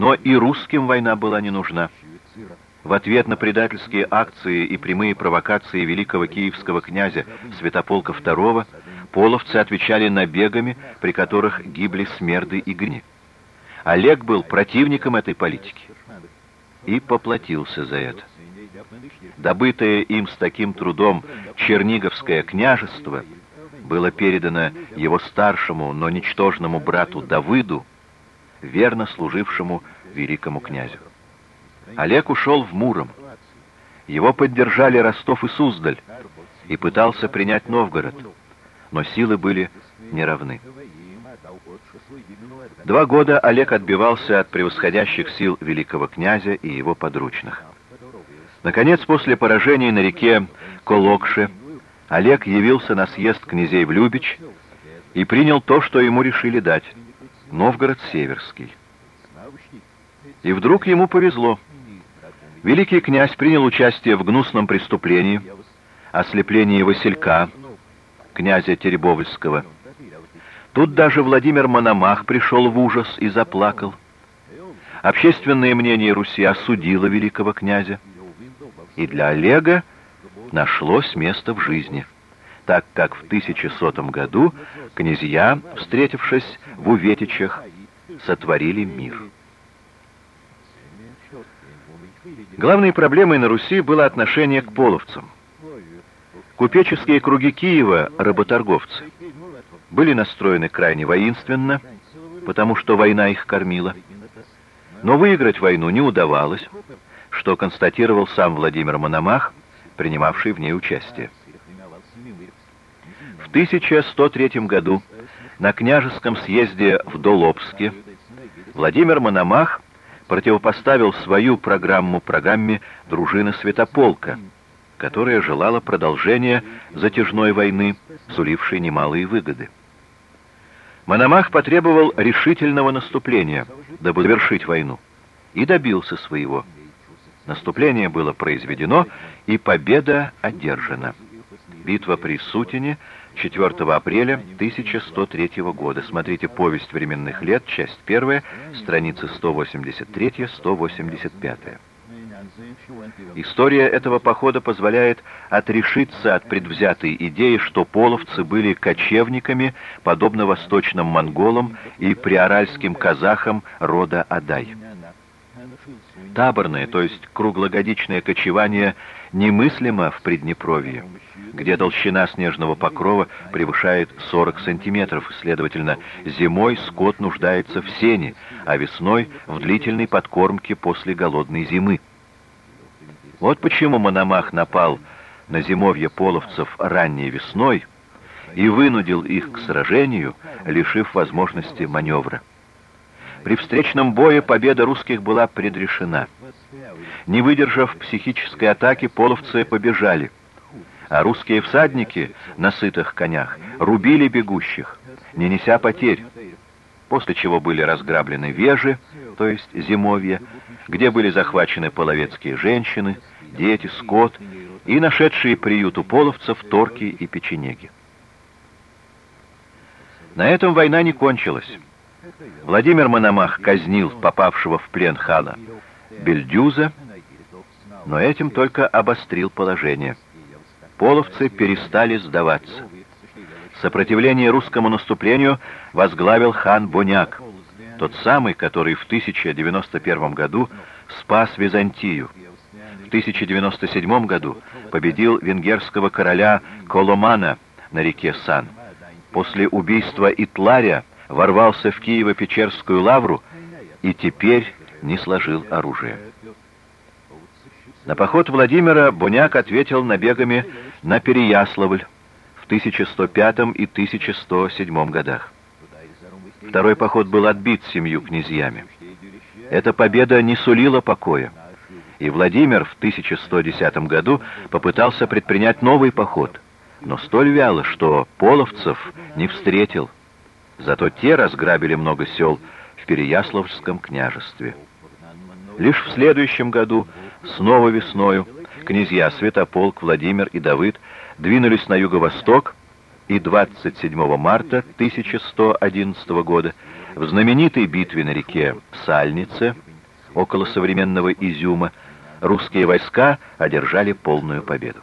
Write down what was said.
Но и русским война была не нужна. В ответ на предательские акции и прямые провокации великого киевского князя Святополка II половцы отвечали набегами, при которых гибли смерды и гни. Олег был противником этой политики и поплатился за это. Добытое им с таким трудом Черниговское княжество было передано его старшему, но ничтожному брату Давыду, верно служившему великому князю. Олег ушел в Муром. Его поддержали Ростов и Суздаль и пытался принять Новгород, но силы были неравны. Два года Олег отбивался от превосходящих сил великого князя и его подручных. Наконец, после поражения на реке Колокше, Олег явился на съезд князей в Любич и принял то, что ему решили дать — Новгород Северский. И вдруг ему повезло. Великий князь принял участие в гнусном преступлении, ослеплении Василька, князя Теребовольского. Тут даже Владимир Мономах пришел в ужас и заплакал. Общественное мнение Руси осудило великого князя. И для Олега нашлось место в жизни, так как в 1100 году князья, встретившись в Уветичах, сотворили мир. Главной проблемой на Руси было отношение к половцам. Купеческие круги Киева, работорговцы, были настроены крайне воинственно, потому что война их кормила. Но выиграть войну не удавалось, что констатировал сам Владимир Мономах, принимавший в ней участие. В 1103 году на княжеском съезде в Долобске Владимир Мономах противопоставил свою программу программе дружины Святополка, которая желала продолжения затяжной войны, сулившей немалые выгоды. Мономах потребовал решительного наступления, дабы завершить войну, и добился своего. Наступление было произведено, и победа одержана. Битва при Сутине 4 апреля 1103 года. Смотрите «Повесть временных лет», часть 1, страницы 183-185. История этого похода позволяет отрешиться от предвзятой идеи, что половцы были кочевниками, подобно восточным монголам и приоральским казахам рода Адай. Таборное, то есть круглогодичное кочевание, немыслимо в Приднепровье, где толщина снежного покрова превышает 40 сантиметров, следовательно, зимой скот нуждается в сене, а весной в длительной подкормке после голодной зимы. Вот почему Мономах напал на зимовье половцев ранней весной и вынудил их к сражению, лишив возможности маневра. При встречном бое победа русских была предрешена. Не выдержав психической атаки, половцы побежали, а русские всадники на сытых конях рубили бегущих, не неся потерь, после чего были разграблены вежи, то есть зимовья, где были захвачены половецкие женщины, дети, скот и нашедшие приют у половцев торки и печенеги. На этом война не кончилась. Владимир Мономах казнил попавшего в плен хана Бельдюза, но этим только обострил положение. Половцы перестали сдаваться. Сопротивление русскому наступлению возглавил хан Боняк, тот самый, который в 1091 году спас Византию. В 1097 году победил венгерского короля Коломана на реке Сан. После убийства Итларя ворвался в Киево-Печерскую лавру и теперь не сложил оружие. На поход Владимира Буняк ответил набегами на Переяславль в 1105 и 1107 годах. Второй поход был отбит семью князьями. Эта победа не сулила покоя, и Владимир в 1110 году попытался предпринять новый поход, но столь вяло, что половцев не встретил. Зато те разграбили много сел в Переяславском княжестве. Лишь в следующем году, снова весною, князья Святополк, Владимир и Давыд двинулись на юго-восток, и 27 марта 1111 года в знаменитой битве на реке Сальнице около современного Изюма, русские войска одержали полную победу.